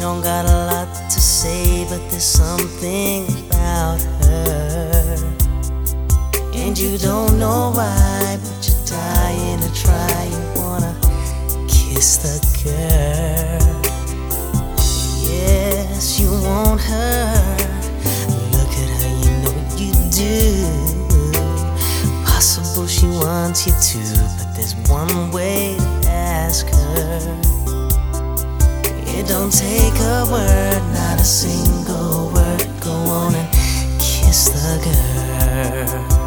don't got a lot to say, but there's something about you don't know why, but you're dying to try. You wanna kiss the girl. Yes, you want her. Look at her, you know you do. Possible she wants you to, but there's one way to ask her. It don't take a word, not a single word. Go on and kiss the girl.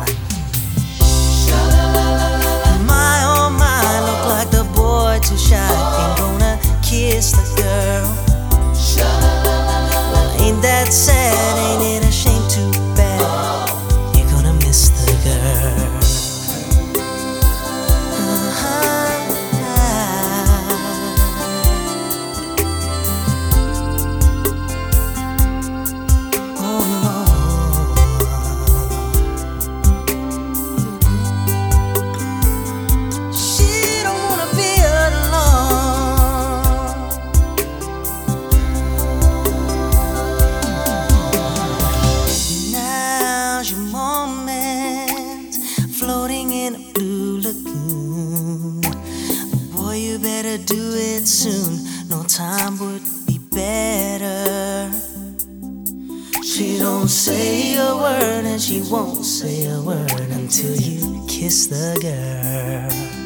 Too shy. Ain't gonna kiss the girl. Well, ain't that sad? Ain't it Boy, you better do it soon. No time would be better. She don't say a word, and she won't say a word until you kiss the girl.